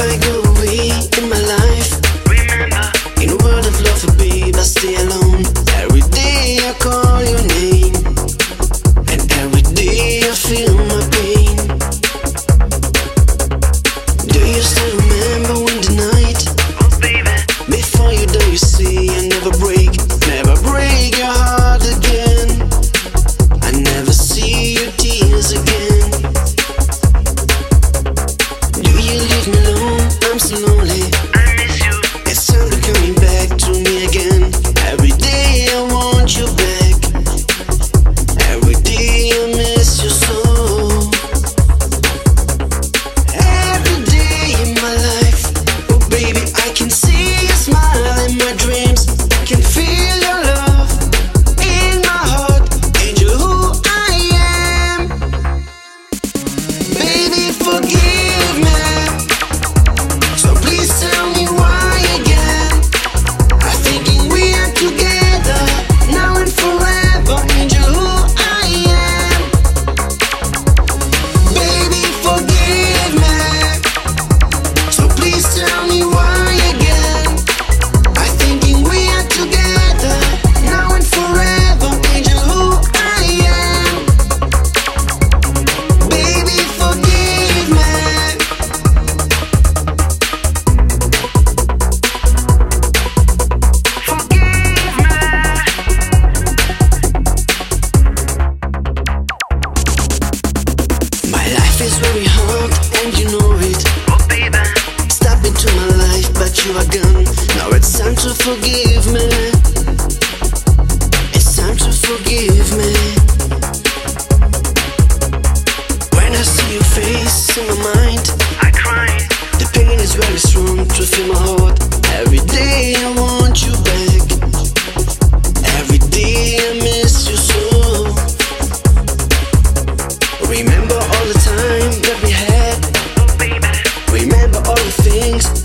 i go away in my life. Remember, in a world of love, alone. Every day I call your name. things.